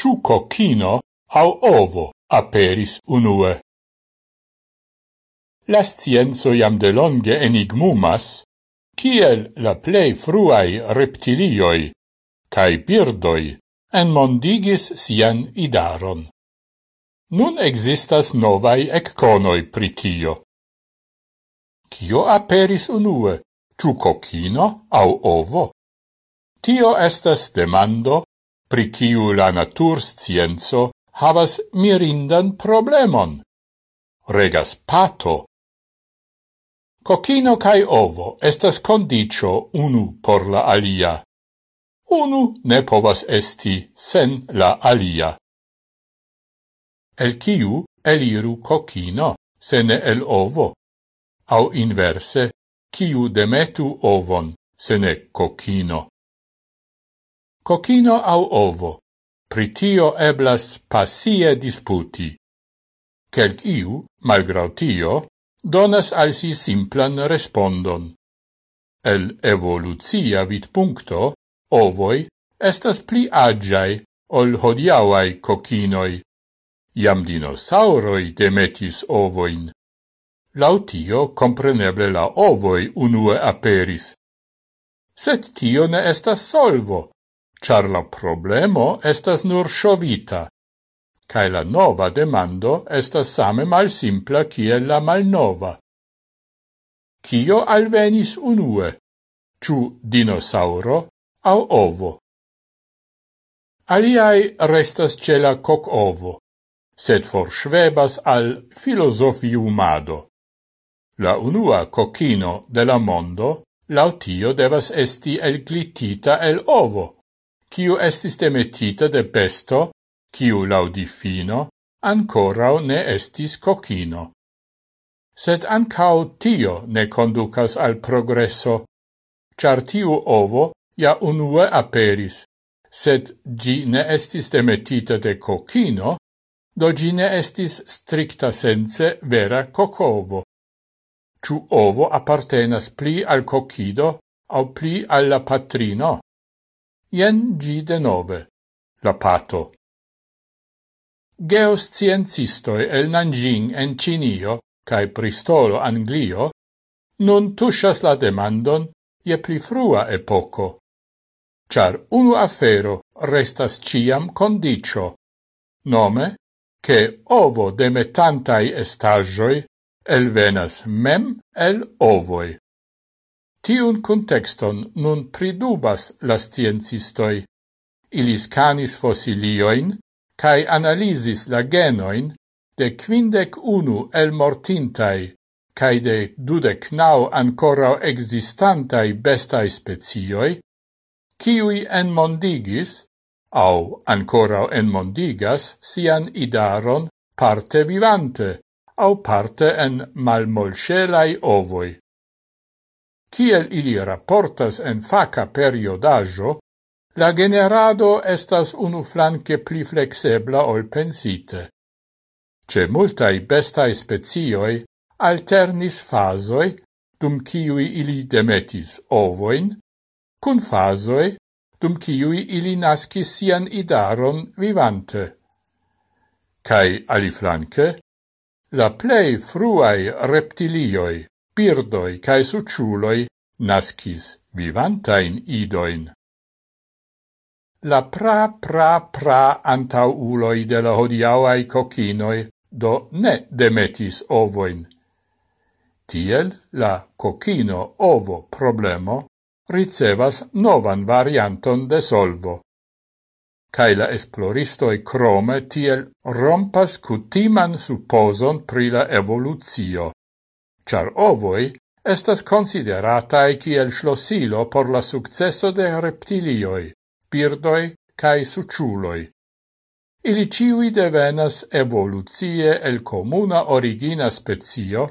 ciu cocchino au ovo aperis unue. La scienzo iam de longe enigmumas, kiel la plei fruai reptilioi cae birdoi en mondigis sian idaron. Nun existas novai ecconoi pritio. Cio aperis unue, ciu cocchino au ovo? Tio estas demando pri kiu la naturscienzo havas mirindan problemon. Regas pato. Cocino cae ovo estas condicio unu por la alia. Unu ne povas esti sen la alia. El kiu eliru cocino, sene el ovo? Au inverse, kiu demetu ovon, sene cocino cocino au ovo. Pritio eblas passie disputi. Quelc iu, malgrau tio, donas al si simplan respondon. El evoluzia vit puncto, ovoi estas pli agiai ol hodiauai cocinoi. Iam dinosauroi demetis ovoin. Lautio compreneble la ovoi unue aperis. Sed tio ne estas solvo, char la problemo estas nur sciovita, cae la nova demando estas same mal simpla kiel la malnova. Cio alvenis unue, ciu dinosauro au ovo. Aliai restas ce la coc ovo, sed for schwebas al filosofiumado. La unua cocchino de la mondo lautio devas esti elglitita el ovo kiu estis demetita de besto, kiu laudifino, ancorau ne estis cocino. Sed ancao tio ne conducas al progresso, char tiu ovo ja unue aperis, sed gi ne estis demetita de cocino, do gi ne estis stricta sense vera cocovo. Ciu ovo appartenas pli al cocido au pli alla patrino? Ien gi denove. La pato. Geosciencistoi el Nanjing en Cinio cae Pristolo Anglio nun tushas la demandon je pli frua epoco. Char unu afero restas ciam condicio, nome che ovo demetantai estagioi elvenas mem el ovoi. Tiun contexton nun pridubas las sciencistoi. Ili scanis fossilioin cae analisis la genoin de quindec unu el mortintai cae de dudec nau ancora existantai bestai spezioi, ciui enmondigis, au ancora enmondigas, sian idaron parte vivante, au parte en malmolcelai ovoi. Kiel ili raportas en faca periodaggio, la generado estas unu flanque pli flexebla ol pensite. Ce multai bestai spezioi alternis fasoi, dum ciui ili demetis ovoin, cun fasoi, dum ciui ili nascis sian idaron vivante. Cai aliflanque, la plei fruai reptilioi, birdoi cae suciuloi nascis vivantain idoin. La pra pra pra antauloi de la hodiauai cocinoi do ne demetis ovoin. Tiel la cocino ovo problemo ricevas novan varianton de solvo. Cae la esploristoi crome tiel rompas cutiman supposon pri la evoluzio char ovoi estas consideratae kiel schlossilo por la successo de reptilioi, birdoi cae suciuloi. Ili ciui devenas evoluzie el comuna origina spezio,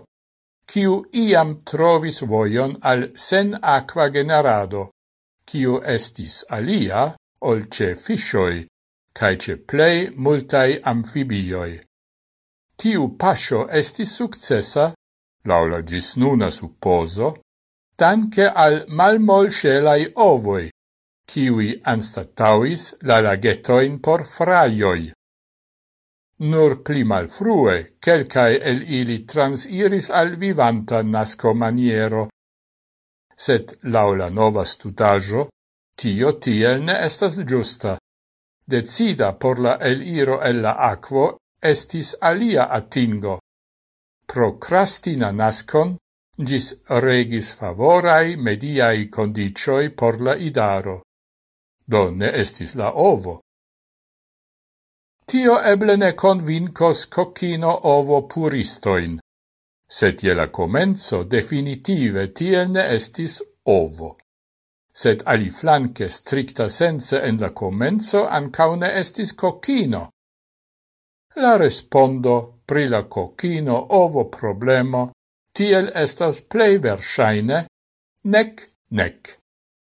kiu iam trovis voion al sen aqua generado, kiu estis alia ol ce fishoi, cae ce plei multai amfibioi. Tiu pascio estis successa laula gis nuna supposo, danke al malmol scelai ovoi, kiwi anstatauis la lagetoin por fraioi. Nur pli malfrue, quelcae el ili transiris al vivanta nasco maniero. Set laula nova studajo, tio tiel ne estas giusta. Decida por la eliro el la aquo estis alia attingo procrastina nascon gis regis favorai mediai condicioi por la idaro. Do ne estis la ovo. Tio eble ne convincos cocchino ovo puristoin, set je la comenzo definitive tiel ne estis ovo. Sed ali flanque stricta sense en la comenzo ancaune estis cocchino, La respondo pri la kokino-ovo problemo tiel estas plei versaine nec nec.